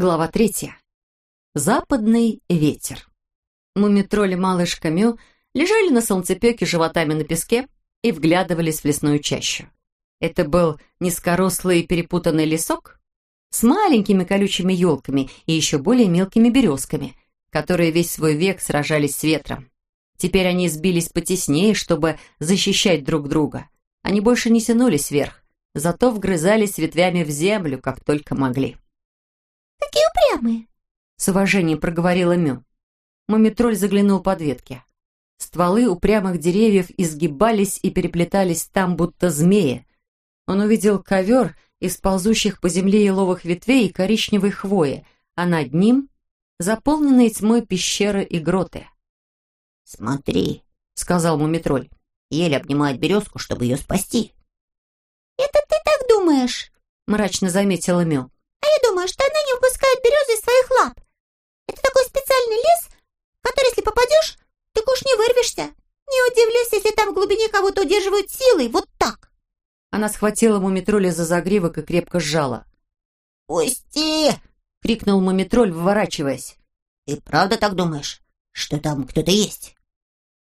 Глава третья. Западный ветер. Мумитроль и малышка Мю лежали на солнцепеке животами на песке и вглядывались в лесную чащу. Это был низкорослый перепутанный лесок с маленькими колючими елками и еще более мелкими березками, которые весь свой век сражались с ветром. Теперь они сбились потеснее, чтобы защищать друг друга. Они больше не тянулись вверх, зато вгрызались ветвями в землю, как только могли. «Какие упрямые!» — с уважением проговорила Мю. Мумитроль заглянул под ветки. Стволы упрямых деревьев изгибались и переплетались там, будто змеи. Он увидел ковер из ползущих по земле еловых ветвей и коричневой хвои, а над ним — заполненные тьмой пещеры и гроты. «Смотри», — сказал Мумитроль, — еле обнимает березку, чтобы ее спасти. «Это ты так думаешь?» — мрачно заметила Мю. А я думаю, что она не упускает березы из своих лап. Это такой специальный лес, в который, если попадешь, ты уж не вырвешься. Не удивлюсь, если там в глубине кого-то удерживают силой, вот так. Она схватила мумитроля за загривок и крепко сжала. «Пусти!» — крикнул мумитроль, выворачиваясь. «Ты правда так думаешь, что там кто-то есть?»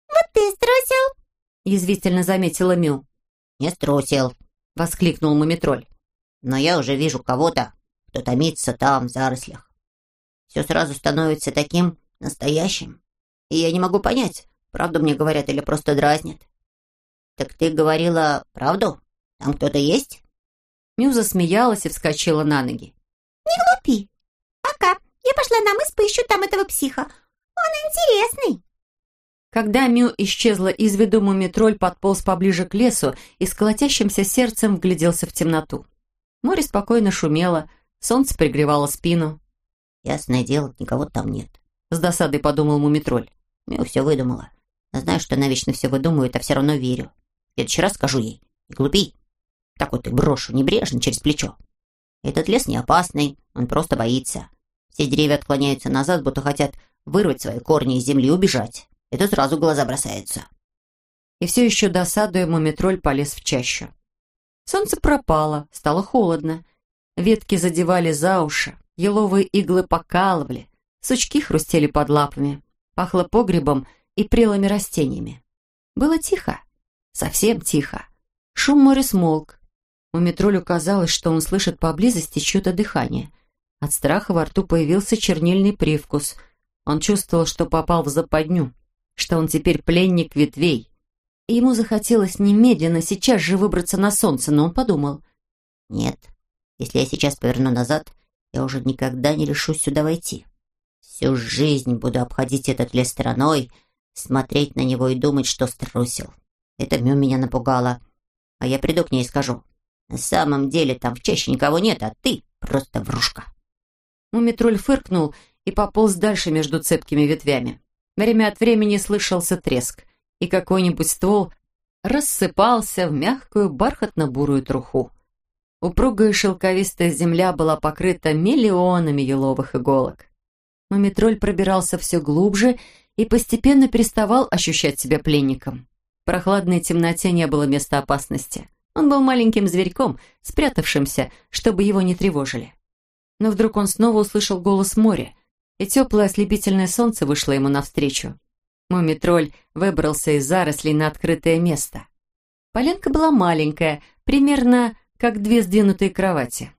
«Вот ты струсил!» — язвительно заметила Мю. «Не струсил!» — воскликнул мумитроль. «Но я уже вижу кого-то, кто томится там, в зарослях. Все сразу становится таким настоящим. И я не могу понять, правду мне говорят или просто дразнят. Так ты говорила правду? Там кто-то есть? Мюза смеялась и вскочила на ноги. Не глупи. Пока. Я пошла на мыс, поищу там этого психа. Он интересный. Когда Мю исчезла из виду, мумитроль подполз поближе к лесу и с колотящимся сердцем вгляделся в темноту. Море спокойно шумело, Солнце пригревало спину. «Ясное дело, никого там нет», — с досадой подумал Мумитроль. «Я все выдумала. Знаю, что она вечно все выдумывает, а все равно верю. В следующий раз скажу ей. Не глупи. Так вот и брошу небрежно через плечо. Этот лес не опасный, он просто боится. Все деревья отклоняются назад, будто хотят вырвать свои корни из земли и убежать. Это сразу глаза бросаются». И все еще досадуя, Мумитроль полез в чащу. Солнце пропало, стало холодно. Ветки задевали за уши, еловые иглы покалывали, сучки хрустели под лапами, пахло погребом и прелыми растениями. Было тихо, совсем тихо. Шум моря смолк. У Метролю казалось, что он слышит поблизости чье-то дыхание. От страха во рту появился чернильный привкус. Он чувствовал, что попал в западню, что он теперь пленник ветвей. И ему захотелось немедленно сейчас же выбраться на солнце, но он подумал. «Нет, если я сейчас поверну назад, я уже никогда не решусь сюда войти. Всю жизнь буду обходить этот лес стороной, смотреть на него и думать, что струсил. Это Мю меня напугало. А я приду к ней и скажу. На самом деле там в чаще никого нет, а ты просто врушка. Мумитроль фыркнул и пополз дальше между цепкими ветвями. Время от времени слышался треск, и какой-нибудь ствол рассыпался в мягкую бархатно-бурую труху. Упругая шелковистая земля была покрыта миллионами еловых иголок. Мумитроль пробирался все глубже и постепенно переставал ощущать себя пленником. В прохладной темноте не было места опасности. Он был маленьким зверьком, спрятавшимся, чтобы его не тревожили. Но вдруг он снова услышал голос моря, и теплое ослепительное солнце вышло ему навстречу. Мумитроль выбрался из зарослей на открытое место. Поленка была маленькая, примерно как две сдвинутые кровати.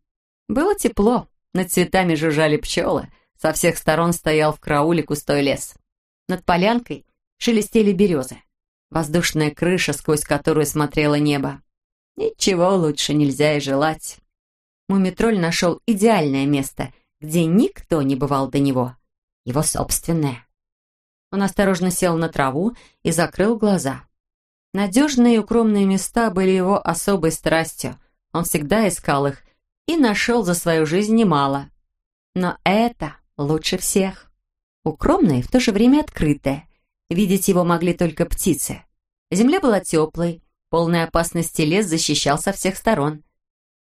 Было тепло, над цветами жужжали пчелы, со всех сторон стоял в крауле густой лес. Над полянкой шелестели березы. Воздушная крыша, сквозь которую смотрело небо. Ничего лучше нельзя и желать. Мумитроль нашел идеальное место, где никто не бывал до него. Его собственное. Он осторожно сел на траву и закрыл глаза. Надежные и укромные места были его особой страстью — он всегда искал их и нашел за свою жизнь немало. Но это лучше всех. Укромное и в то же время открытое. Видеть его могли только птицы. Земля была теплой, полной опасности лес защищал со всех сторон.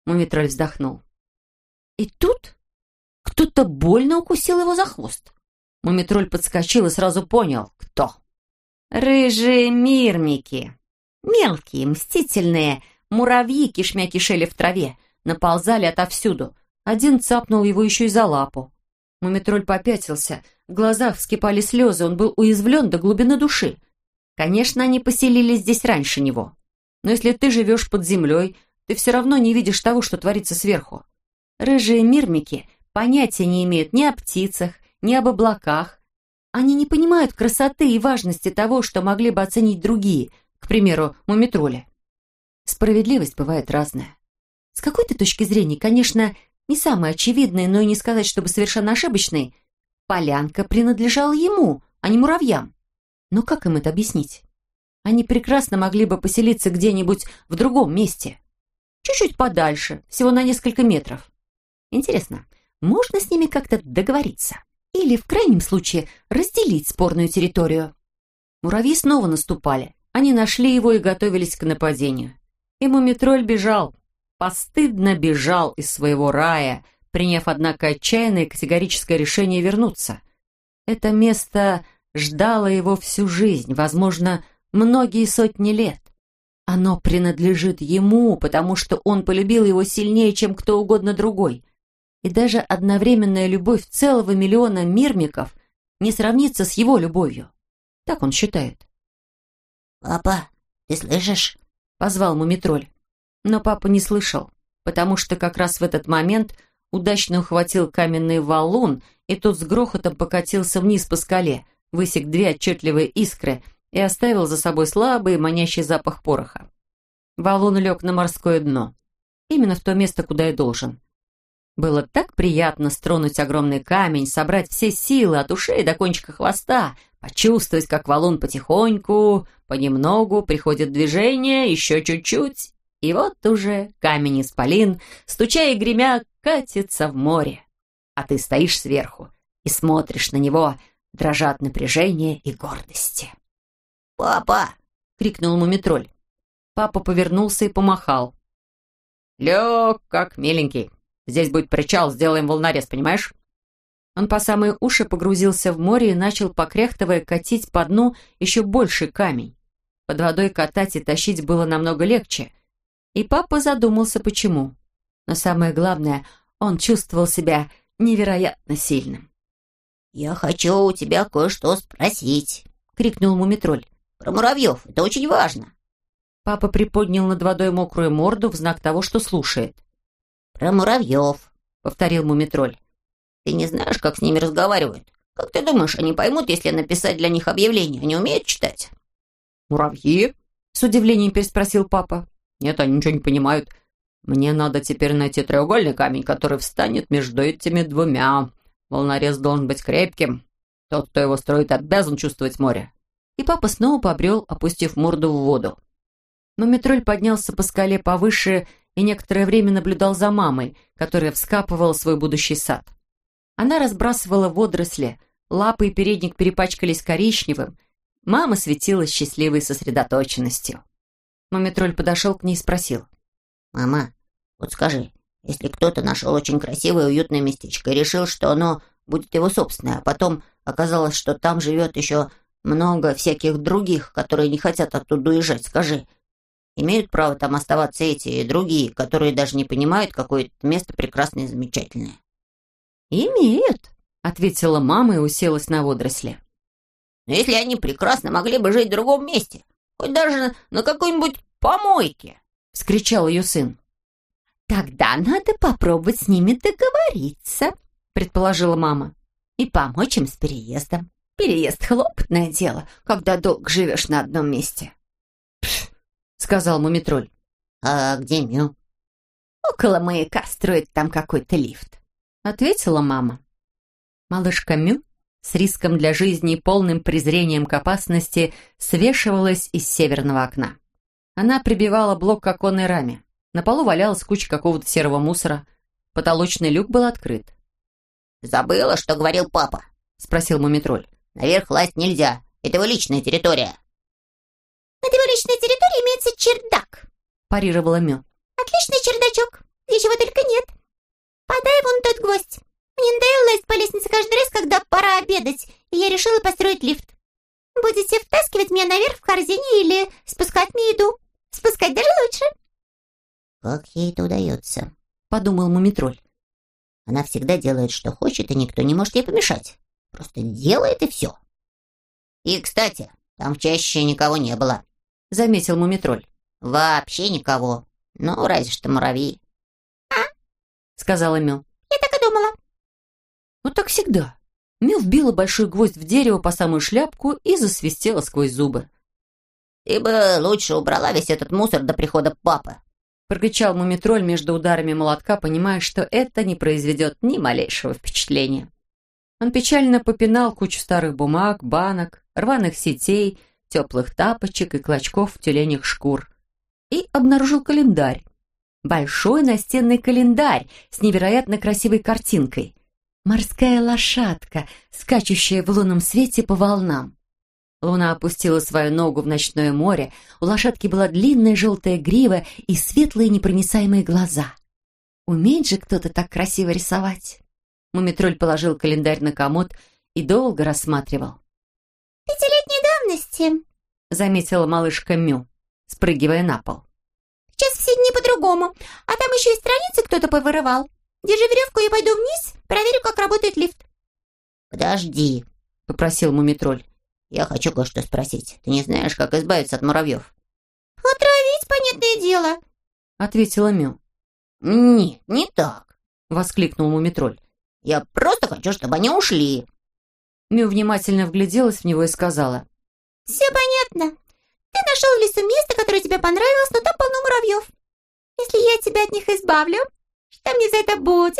Мумитроль вздохнул. И тут кто-то больно укусил его за хвост. Мумитроль подскочил и сразу понял, кто. Рыжие мирмики. Мелкие, мстительные, Муравьи кишмя кишели в траве, наползали отовсюду. Один цапнул его еще и за лапу. Мумитроль попятился. В глазах вскипали слезы, он был уязвлен до глубины души. Конечно, они поселились здесь раньше него. Но если ты живешь под землей, ты все равно не видишь того, что творится сверху. Рыжие мирмики понятия не имеют ни о птицах, ни об облаках. Они не понимают красоты и важности того, что могли бы оценить другие, к примеру, мумитроли. Справедливость бывает разная. С какой-то точки зрения, конечно, не самой очевидной, но и не сказать, чтобы совершенно ошибочной, полянка принадлежала ему, а не муравьям. Но как им это объяснить? Они прекрасно могли бы поселиться где-нибудь в другом месте. Чуть-чуть подальше, всего на несколько метров. Интересно, можно с ними как-то договориться? Или, в крайнем случае, разделить спорную территорию? Муравьи снова наступали. Они нашли его и готовились к нападению. И Мумитроль бежал, постыдно бежал из своего рая, приняв, однако, отчаянное и категорическое решение вернуться. Это место ждало его всю жизнь, возможно, многие сотни лет. Оно принадлежит ему, потому что он полюбил его сильнее, чем кто угодно другой. И даже одновременная любовь целого миллиона мирмиков не сравнится с его любовью. Так он считает. «Папа, ты слышишь?» — позвал Мумитроль. Но папа не слышал, потому что как раз в этот момент удачно ухватил каменный валун, и тот с грохотом покатился вниз по скале, высек две отчетливые искры и оставил за собой слабый манящий запах пороха. Валун лег на морское дно, именно в то место, куда и должен. Было так приятно стронуть огромный камень, собрать все силы от ушей до кончика хвоста, почувствовать, как валун потихоньку, понемногу приходит движение, еще чуть-чуть, и вот уже камень-исполин, стуча и гремя, катится в море. А ты стоишь сверху и смотришь на него, дрожат напряжение и гордости. «Папа!» — крикнул Мумитроль. Папа повернулся и помахал. «Лег, как миленький. Здесь будет причал, сделаем волнорез, понимаешь?» Он по самые уши погрузился в море и начал, покряхтывая, катить по дну еще больше камень. Под водой катать и тащить было намного легче — и папа задумался, почему. Но самое главное, он чувствовал себя невероятно сильным. «Я хочу у тебя кое-что спросить», — крикнул Мумитроль. «Про муравьев. Это очень важно». Папа приподнял над водой мокрую морду в знак того, что слушает. «Про муравьев», — повторил Мумитроль. «Ты не знаешь, как с ними разговаривают? Как ты думаешь, они поймут, если написать для них объявление? Они умеют читать?» «Муравьи?» — с удивлением переспросил папа. Нет, они ничего не понимают. Мне надо теперь найти треугольный камень, который встанет между этими двумя. Волнорез должен быть крепким. Тот, кто его строит, обязан чувствовать море. И папа снова побрел, опустив морду в воду. Но Метроль поднялся по скале повыше и некоторое время наблюдал за мамой, которая вскапывала свой будущий сад. Она разбрасывала водоросли, лапы и передник перепачкались коричневым. Мама светилась счастливой сосредоточенностью. Мумитроль подошел к ней и спросил. «Мама, вот скажи, если кто-то нашел очень красивое и уютное местечко и решил, что оно будет его собственное, а потом оказалось, что там живет еще много всяких других, которые не хотят оттуда уезжать, скажи, имеют право там оставаться эти и другие, которые даже не понимают, какое это место прекрасное и замечательное?» «Имеют», — ответила мама и уселась на водоросли. «Но если они прекрасно могли бы жить в другом месте, Хоть даже на какой-нибудь помойке!» — вскричал ее сын. «Тогда надо попробовать с ними договориться», — предположила мама. «И помочь им с переездом. Переезд — хлопотное дело, когда долго живешь на одном месте». «Пф», — сказал Мумитроль. «А где Мю?» «Около маяка строит там какой-то лифт», — ответила мама. Малышка Мю с риском для жизни и полным презрением к опасности свешивалась из северного окна. Она прибивала блок к оконной раме. На полу валялась куча какого-то серого мусора. Потолочный люк был открыт. «Забыла, что говорил папа?» — спросил Мумитроль. «Наверх лазить нельзя. Это его личная территория». «На его личной территории имеется чердак», — парировала Мю. «Отличный чердачок. Ничего только нет. Подай вон тот гвоздь. Мне надоело лазить по лестнице каждый раз, когда пора обедать, и я решила построить лифт. Будете втаскивать меня наверх в корзине или спускать мне еду? Спускать даже лучше». «Как ей это удается?» — подумал Мумитроль. Она всегда делает, что хочет, и никто не может ей помешать. Просто делает и все. И, кстати, там чаще никого не было, — заметил Мумитроль. Вообще никого. Ну, разве что муравьи. «А?» — сказала Мю. «Я так и думала». Вот так всегда. Мю вбила большой гвоздь в дерево по самую шляпку и засвистела сквозь зубы. «Ты бы лучше убрала весь этот мусор до прихода папы», — прокричал мумитроль между ударами молотка, понимая, что это не произведет ни малейшего впечатления. Он печально попинал кучу старых бумаг, банок, рваных сетей, теплых тапочек и клочков тюленях шкур. И обнаружил календарь. Большой настенный календарь с невероятно красивой картинкой. Морская лошадка, скачущая в лунном свете по волнам. Луна опустила свою ногу в ночное море, у лошадки была длинная желтая грива и светлые непроницаемые глаза. Умеет же кто-то так красиво рисовать? Мумитроль положил календарь на комод и долго рассматривал. «Пятилетней давности», — заметила малышка Мю, спрыгивая на пол. «Сейчас все дни по-другому, а там еще и страницы кто-то повырывал. Держи веревку, я пойду вниз, проверю, как работает лифт». «Подожди», — попросил Мумитроль. «Я хочу кое-что спросить. Ты не знаешь, как избавиться от муравьев?» «Отравить, понятное дело», — ответила Мю. «Нет, не так», — воскликнул Мумитроль. «Я просто хочу, чтобы они ушли». Мю внимательно вгляделась в него и сказала. «Все понятно. Ты нашел в лесу место, которое тебе понравилось, но там полно муравьев. Если я тебя от них избавлю, что мне за это будет?»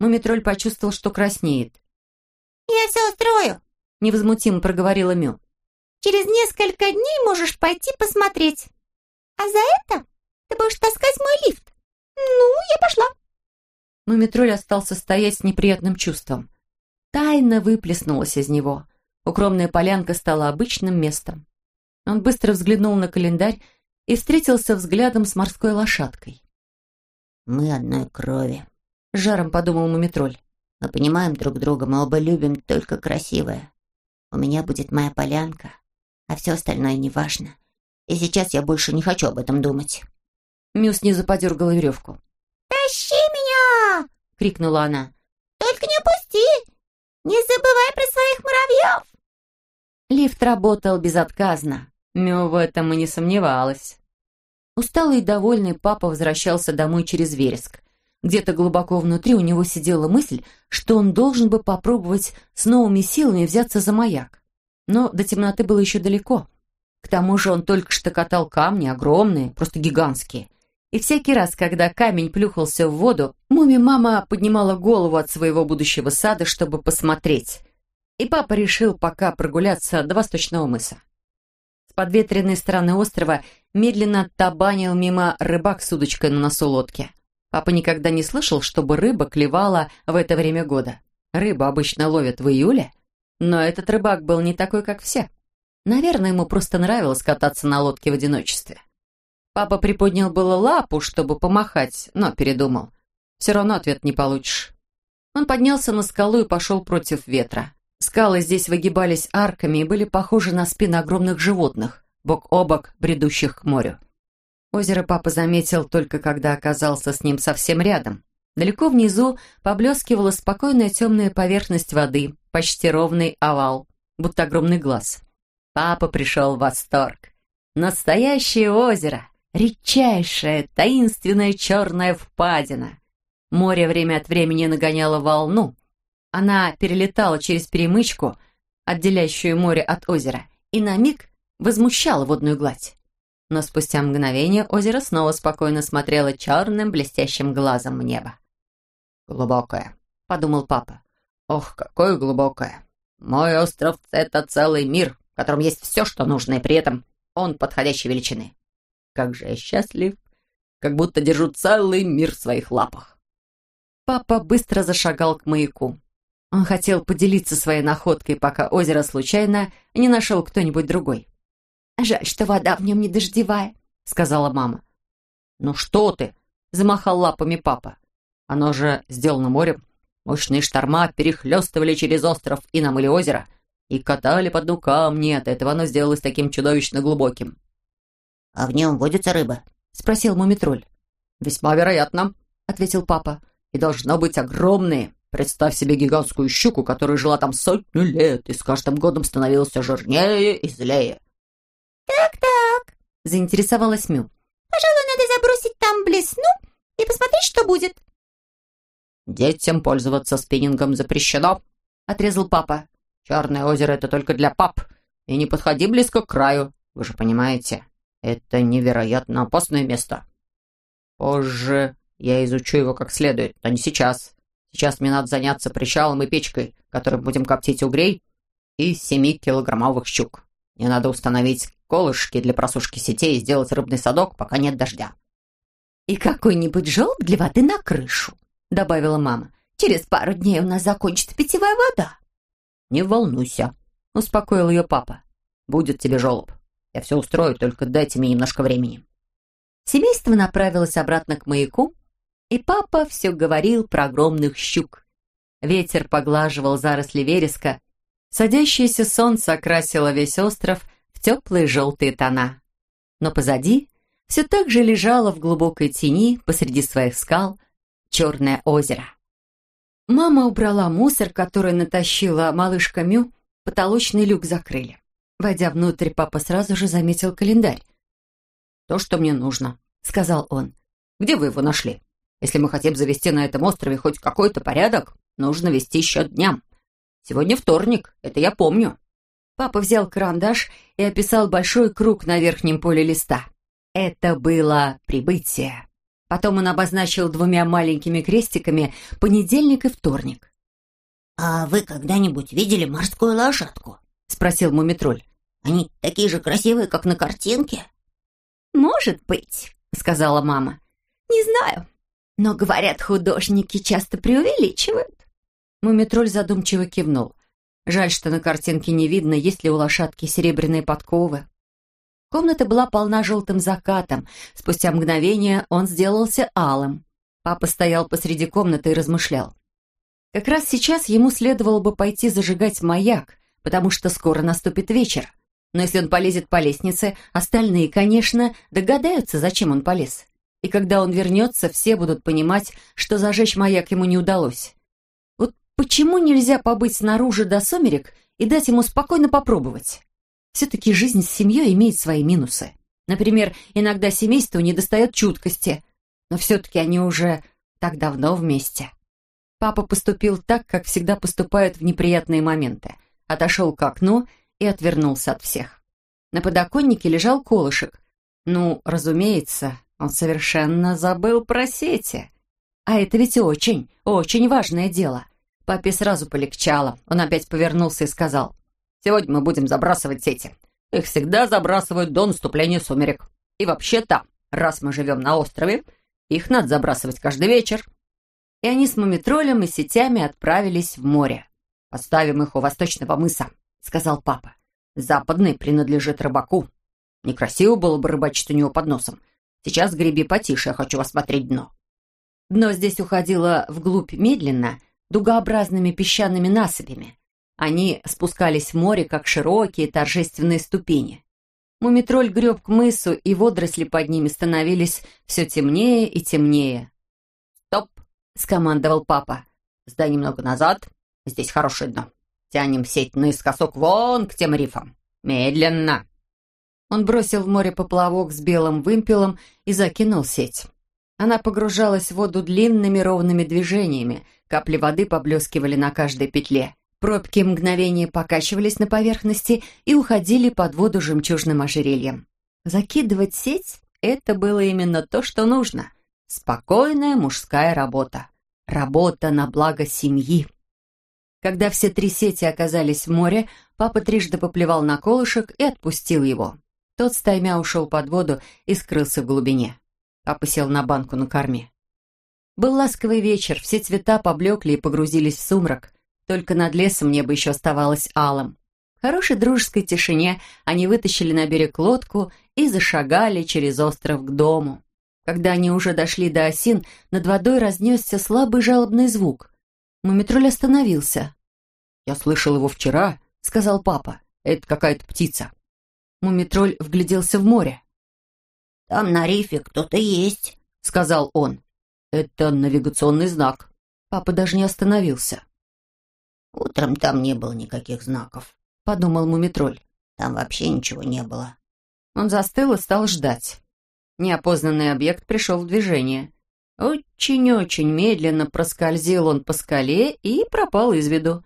Мумитроль почувствовал, что краснеет. «Я все устрою», — невозмутимо проговорила Мю. «Через несколько дней можешь пойти посмотреть. А за это ты будешь таскать мой лифт. Ну, я пошла». Мумитроль остался стоять с неприятным чувством. Тайна выплеснулась из него. Укромная полянка стала обычным местом. Он быстро взглянул на календарь и встретился взглядом с морской лошадкой. «Мы одной крови», — жаром подумал Мумитроль. «Мы понимаем друг друга, мы оба любим только красивое. У меня будет моя полянка, а все остальное неважно. И сейчас я больше не хочу об этом думать». Мю снизу подергала веревку. «Тащи меня!» — крикнула она. «Только не пусти! Не забывай про своих муравьев!» Лифт работал безотказно. Мю в этом и не сомневалась. Усталый и довольный папа возвращался домой через вереск. Где-то глубоко внутри у него сидела мысль, что он должен бы попробовать с новыми силами взяться за маяк. Но до темноты было еще далеко. К тому же он только что катал камни, огромные, просто гигантские. И всякий раз, когда камень плюхался в воду, муми-мама поднимала голову от своего будущего сада, чтобы посмотреть. И папа решил пока прогуляться до восточного мыса. С подветренной стороны острова медленно табанил мимо рыбак с удочкой на носу лодки. Папа никогда не слышал, чтобы рыба клевала в это время года. Рыбу обычно ловят в июле, но этот рыбак был не такой, как все. Наверное, ему просто нравилось кататься на лодке в одиночестве. Папа приподнял было лапу, чтобы помахать, но передумал. Все равно ответ не получишь. Он поднялся на скалу и пошел против ветра. Скалы здесь выгибались арками и были похожи на спины огромных животных, бок о бок, бредущих к морю. Озеро папа заметил только когда оказался с ним совсем рядом. Далеко внизу поблескивала спокойная темная поверхность воды, почти ровный овал, будто огромный глаз. Папа пришел в восторг. Настоящее озеро, редчайшая, таинственная черная впадина. Море время от времени нагоняло волну, она перелетала через перемычку, отделяющую море от озера, и на миг возмущала водную гладь. Но спустя мгновение озеро снова спокойно смотрело черным блестящим глазом в небо. «Глубокое», — подумал папа. «Ох, какое глубокое! Мой остров — это целый мир, в котором есть все, что нужно, и при этом он подходящей величины. Как же я счастлив, как будто держу целый мир в своих лапах». Папа быстро зашагал к маяку. Он хотел поделиться своей находкой, пока озеро случайно не нашел кто-нибудь другой. «Жаль, что вода в нем не дождевая», — сказала мама. «Ну что ты?» — замахал лапами папа. «Оно же сделано морем. Мощные шторма перехлестывали через остров и намыли озеро, и катали по дну камни, от этого оно сделалось таким чудовищно глубоким». «А в нем водится рыба?» — спросил Мумитроль. «Весьма вероятно», — ответил папа. и должно быть огромные. Представь себе гигантскую щуку, которая жила там сотню лет и с каждым годом становилась жирнее и злее. Заинтересовалась Мю. «Пожалуй, надо забросить там блесну и посмотреть, что будет». «Детям пользоваться спиннингом запрещено», — отрезал папа. «Черное озеро — это только для пап. И не подходи близко к краю, вы же понимаете. Это невероятно опасное место. Позже я изучу его как следует, но не сейчас. Сейчас мне надо заняться причалом и печкой, которой будем коптить угрей и семикилограммовых щук. Мне надо установить колышки для просушки сетей и сделать рыбный садок, пока нет дождя. «И какой-нибудь желоб для воды на крышу», — добавила мама. «Через пару дней у нас закончится питьевая вода». «Не волнуйся», — успокоил ее папа. «Будет тебе желоб. Я все устрою, только дайте мне немножко времени». Семейство направилось обратно к маяку, и папа все говорил про огромных щук. Ветер поглаживал заросли вереска, садящееся солнце окрасило весь остров теплые желтые тона. Но позади все так же лежало в глубокой тени посреди своих скал черное озеро. Мама убрала мусор, который натащила малышка Мю, потолочный люк закрыли. Войдя внутрь, папа сразу же заметил календарь. «То, что мне нужно», — сказал он. «Где вы его нашли?» Если мы хотим завести на этом острове хоть какой-то порядок, нужно вести счет дням. Сегодня вторник, это я помню». Папа взял карандаш и описал большой круг на верхнем поле листа. Это было прибытие. Потом он обозначил двумя маленькими крестиками понедельник и вторник. «А вы когда-нибудь видели морскую лошадку?» — спросил Мумитроль. «Они такие же красивые, как на картинке?» «Может быть», — сказала мама. «Не знаю. Но, говорят, художники часто преувеличивают. Мумитроль задумчиво кивнул. Жаль, что на картинке не видно, есть ли у лошадки серебряные подковы. Комната была полна желтым закатом. Спустя мгновение он сделался алым. Папа стоял посреди комнаты и размышлял. Как раз сейчас ему следовало бы пойти зажигать маяк, потому что скоро наступит вечер. Но если он полезет по лестнице, остальные, конечно, догадаются, зачем он полез и когда он вернется, все будут понимать, что зажечь маяк ему не удалось. Почему нельзя побыть снаружи до сумерек и дать ему спокойно попробовать? Все-таки жизнь с семьей имеет свои минусы. Например, иногда семейству недостает чуткости, но все-таки они уже так давно вместе. Папа поступил так, как всегда поступают в неприятные моменты. Отошел к окну и отвернулся от всех. На подоконнике лежал колышек. Ну, разумеется, он совершенно забыл про сети. А это ведь очень, очень важное дело. Папе сразу полегчало. Он опять повернулся и сказал, «Сегодня мы будем забрасывать сети. Их всегда забрасывают до наступления сумерек. И вообще-то, раз мы живем на острове, их надо забрасывать каждый вечер». И они с мумитролем и сетями отправились в море. «Поставим их у восточного мыса», — сказал папа. «Западный принадлежит рыбаку. Некрасиво было бы рыбачить у него под носом. Сейчас греби потише, я хочу осмотреть дно». Дно здесь уходило вглубь медленно, дугообразными песчаными насыпями. Они спускались в море, как широкие торжественные ступени. Мумитроль греб к мысу, и водоросли под ними становились все темнее и темнее. «Стоп!» — скомандовал папа. «Сдай немного назад. Здесь хорошее дно. Тянем сеть наискосок вон к тем рифам. Медленно!» Он бросил в море поплавок с белым вымпелом и закинул сеть. Она погружалась в воду длинными ровными движениями, капли воды поблескивали на каждой петле. Пробки мгновения покачивались на поверхности и уходили под воду жемчужным ожерельем. Закидывать сеть — это было именно то, что нужно. Спокойная мужская работа. Работа на благо семьи. Когда все три сети оказались в море, папа трижды поплевал на колышек и отпустил его. Тот стаймя ушел под воду и скрылся в глубине. Папа сел на банку на корме. Был ласковый вечер, все цвета поблекли и погрузились в сумрак. Только над лесом небо еще оставалось алым. В хорошей дружеской тишине они вытащили на берег лодку и зашагали через остров к дому. Когда они уже дошли до осин, над водой разнесся слабый жалобный звук. Мумитроль остановился. «Я слышал его вчера», — сказал папа. «Это какая-то птица». Мумитроль вгляделся в море. «Там на рифе кто-то есть», — сказал он. Это навигационный знак. Папа даже не остановился. «Утром там не было никаких знаков», — подумал Мумитроль. «Там вообще ничего не было». Он застыл и стал ждать. Неопознанный объект пришел в движение. Очень-очень медленно проскользил он по скале и пропал из виду.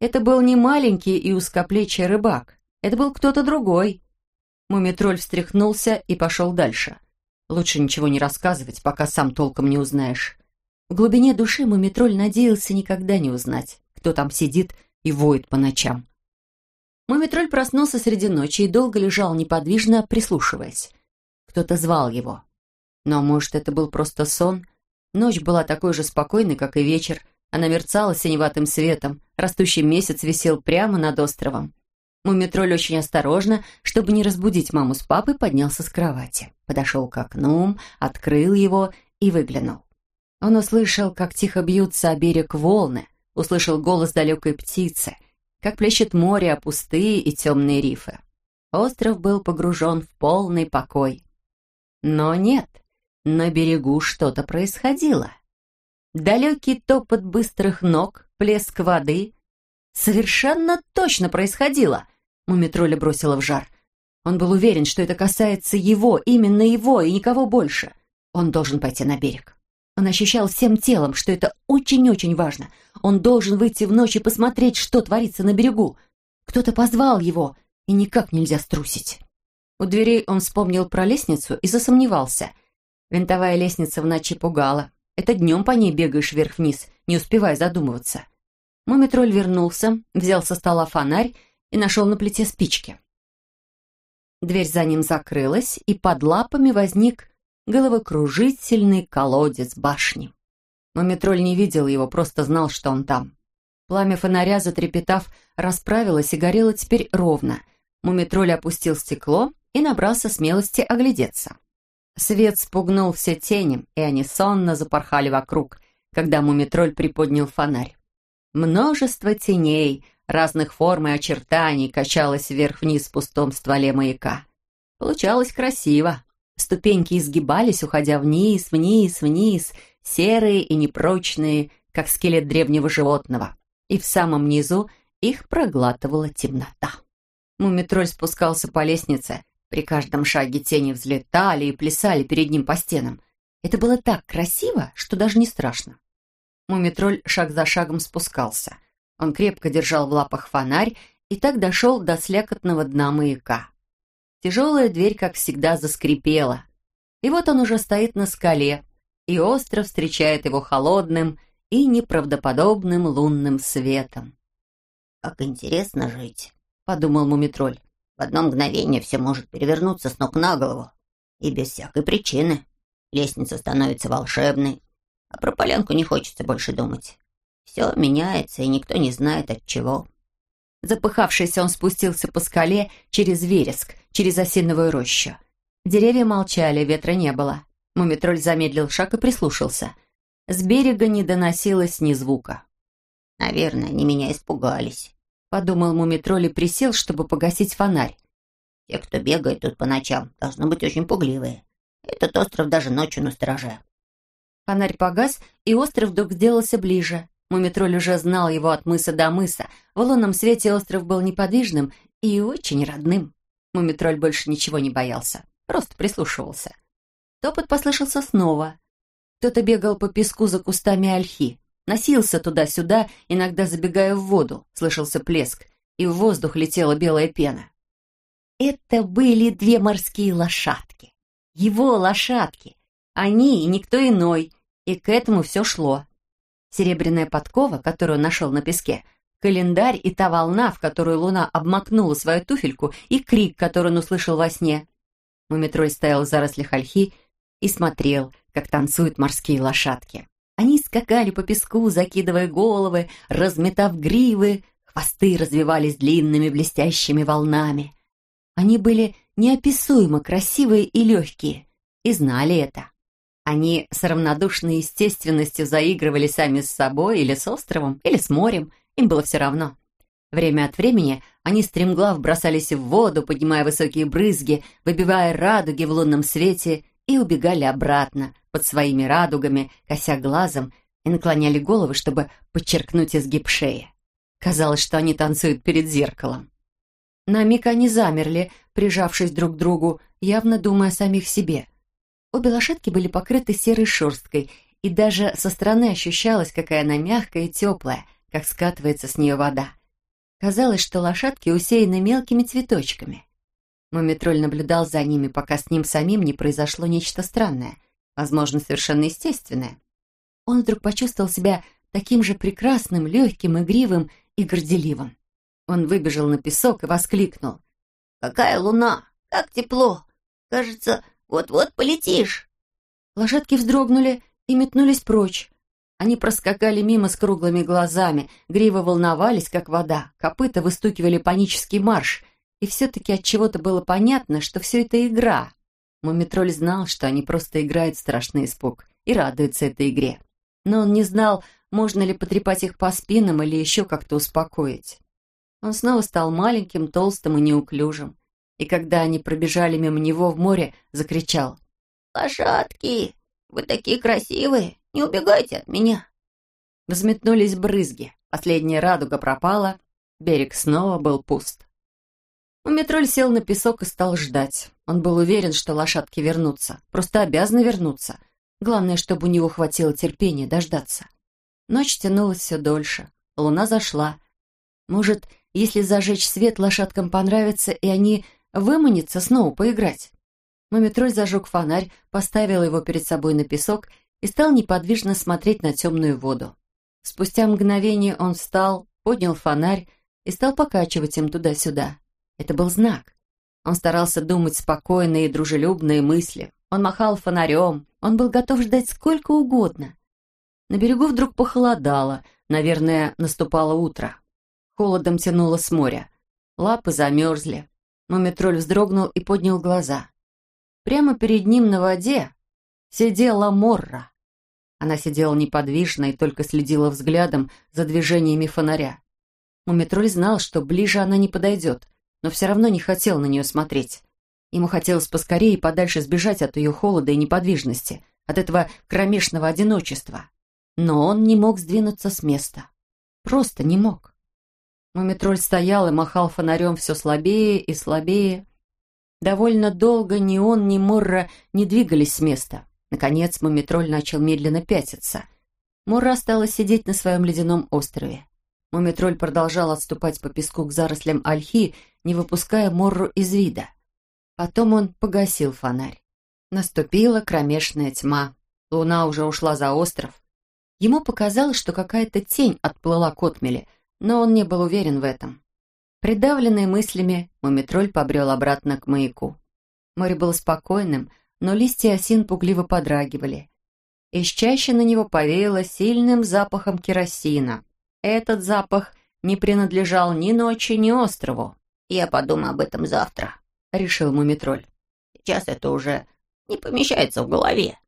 Это был не маленький и узкоплечий рыбак. Это был кто-то другой. Мумитроль встряхнулся и пошел дальше. Лучше ничего не рассказывать, пока сам толком не узнаешь. В глубине души Мумитроль надеялся никогда не узнать, кто там сидит и воет по ночам. Мумитроль проснулся среди ночи и долго лежал неподвижно, прислушиваясь. Кто-то звал его. Но, может, это был просто сон? Ночь была такой же спокойной, как и вечер. Она мерцала синеватым светом. Растущий месяц висел прямо над островом. Мумитроль очень осторожно, чтобы не разбудить маму с папой, поднялся с кровати. Подошел к окну, открыл его и выглянул. Он услышал, как тихо бьются о берег волны, услышал голос далекой птицы, как плещет море о пустые и темные рифы. Остров был погружен в полный покой. Но нет, на берегу что-то происходило. Далекий топот быстрых ног, плеск воды. Совершенно точно происходило. Мумитроля бросила в жар. Он был уверен, что это касается его, именно его, и никого больше. Он должен пойти на берег. Он ощущал всем телом, что это очень-очень важно. Он должен выйти в ночь и посмотреть, что творится на берегу. Кто-то позвал его, и никак нельзя струсить. У дверей он вспомнил про лестницу и засомневался. Винтовая лестница в ночи пугала. Это днем по ней бегаешь вверх-вниз, не успевая задумываться. Мумитроль вернулся, взял со стола фонарь и нашел на плите спички. Дверь за ним закрылась, и под лапами возник головокружительный колодец башни. Мумитроль не видел его, просто знал, что он там. Пламя фонаря, затрепетав, расправилось и горело теперь ровно. Мумитроль опустил стекло и набрался смелости оглядеться. Свет спугнул все тени, и они сонно запорхали вокруг, когда мумитроль приподнял фонарь. Множество теней, разных форм и очертаний качалось вверх-вниз в пустом стволе маяка. Получалось красиво. Ступеньки изгибались, уходя вниз, вниз, вниз, серые и непрочные, как скелет древнего животного. И в самом низу их проглатывала темнота. Мумитроль спускался по лестнице. При каждом шаге тени взлетали и плясали перед ним по стенам. Это было так красиво, что даже не страшно. Мумитроль шаг за шагом спускался. Он крепко держал в лапах фонарь и так дошел до слякотного дна маяка. Тяжелая дверь, как всегда, заскрипела. И вот он уже стоит на скале, и остров встречает его холодным и неправдоподобным лунным светом. «Как интересно жить», — подумал Мумитроль. «В одно мгновение все может перевернуться с ног на голову, и без всякой причины. Лестница становится волшебной, а про полянку не хочется больше думать. Все меняется, и никто не знает от чего». Запыхавшийся, он спустился по скале через вереск, через осиновую рощу. Деревья молчали, ветра не было. Мумитроль замедлил шаг и прислушался. С берега не доносилось ни звука. «Наверное, они меня испугались», — подумал Мумитроль и присел, чтобы погасить фонарь. «Те, кто бегает тут по ночам, должны быть очень пугливые. Этот остров даже ночью на страже». Фонарь погас, и остров вдруг сделался ближе. Мумитроль уже знал его от мыса до мыса. В лунном свете остров был неподвижным и очень родным. Мумитроль больше ничего не боялся, просто прислушивался. Топот послышался снова. Кто-то бегал по песку за кустами ольхи, носился туда-сюда, иногда забегая в воду, слышался плеск, и в воздух летела белая пена. Это были две морские лошадки. Его лошадки. Они и никто иной, и к этому все шло серебряная подкова, которую он нашел на песке, календарь и та волна, в которую луна обмакнула свою туфельку, и крик, который он услышал во сне. Мумитроль стоял в зарослях ольхи и смотрел, как танцуют морские лошадки. Они скакали по песку, закидывая головы, разметав гривы, хвосты развивались длинными блестящими волнами. Они были неописуемо красивые и легкие, и знали это. Они с равнодушной естественностью заигрывали сами с собой или с островом, или с морем, им было все равно. Время от времени они стремглав бросались в воду, поднимая высокие брызги, выбивая радуги в лунном свете и убегали обратно, под своими радугами, кося глазом, и наклоняли головы, чтобы подчеркнуть изгиб шеи. Казалось, что они танцуют перед зеркалом. На миг они замерли, прижавшись друг к другу, явно думая о самих себе. Обе лошадки были покрыты серой шерсткой, и даже со стороны ощущалось, какая она мягкая и теплая, как скатывается с нее вода. Казалось, что лошадки усеяны мелкими цветочками. Мумитроль наблюдал за ними, пока с ним самим не произошло нечто странное, возможно, совершенно естественное. Он вдруг почувствовал себя таким же прекрасным, легким, игривым и горделивым. Он выбежал на песок и воскликнул. «Какая луна! Как тепло! Кажется, вот-вот полетишь!» Лошадки вздрогнули и метнулись прочь. Они проскакали мимо с круглыми глазами, гривы волновались, как вода, копыта выстукивали панический марш, и все-таки от чего то было понятно, что все это игра. Мумитроль знал, что они просто играют в страшный испуг и радуются этой игре. Но он не знал, можно ли потрепать их по спинам или еще как-то успокоить. Он снова стал маленьким, толстым и неуклюжим. И когда они пробежали мимо него в море, закричал. «Лошадки, вы такие красивые! Не убегайте от меня!» Взметнулись брызги. Последняя радуга пропала. Берег снова был пуст. Мумитроль сел на песок и стал ждать. Он был уверен, что лошадки вернутся. Просто обязаны вернуться. Главное, чтобы у него хватило терпения дождаться. Ночь тянулась все дольше. Луна зашла. Может, если зажечь свет, лошадкам понравится, и они выманятся снова поиграть. Мумитроль зажег фонарь, поставил его перед собой на песок и стал неподвижно смотреть на темную воду. Спустя мгновение он встал, поднял фонарь и стал покачивать им туда-сюда. Это был знак. Он старался думать спокойные и дружелюбные мысли. Он махал фонарем, он был готов ждать сколько угодно. На берегу вдруг похолодало, наверное, наступало утро. Холодом тянуло с моря. Лапы замерзли. Мумитроль вздрогнул и поднял глаза. Прямо перед ним на воде сидела Морра. Она сидела неподвижно и только следила взглядом за движениями фонаря. Мумитроль знал, что ближе она не подойдет, но все равно не хотел на нее смотреть. Ему хотелось поскорее и подальше сбежать от ее холода и неподвижности, от этого кромешного одиночества. Но он не мог сдвинуться с места. Просто не мог. Мумитроль стоял и махал фонарем все слабее и слабее. Довольно долго ни он, ни Морра не двигались с места. Наконец Мумитроль начал медленно пятиться. Морра осталась сидеть на своем ледяном острове. Мумитроль продолжал отступать по песку к зарослям ольхи, не выпуская Морру из вида. Потом он погасил фонарь. Наступила кромешная тьма. Луна уже ушла за остров. Ему показалось, что какая-то тень отплыла к отмели, но он не был уверен в этом. Придавленный мыслями, Мумитроль побрел обратно к маяку. Море было спокойным, но листья осин пугливо подрагивали. Из чаще на него повеяло сильным запахом керосина. Этот запах не принадлежал ни ночи, ни острову. «Я подумаю об этом завтра», — решил Мумитроль. «Сейчас это уже не помещается в голове».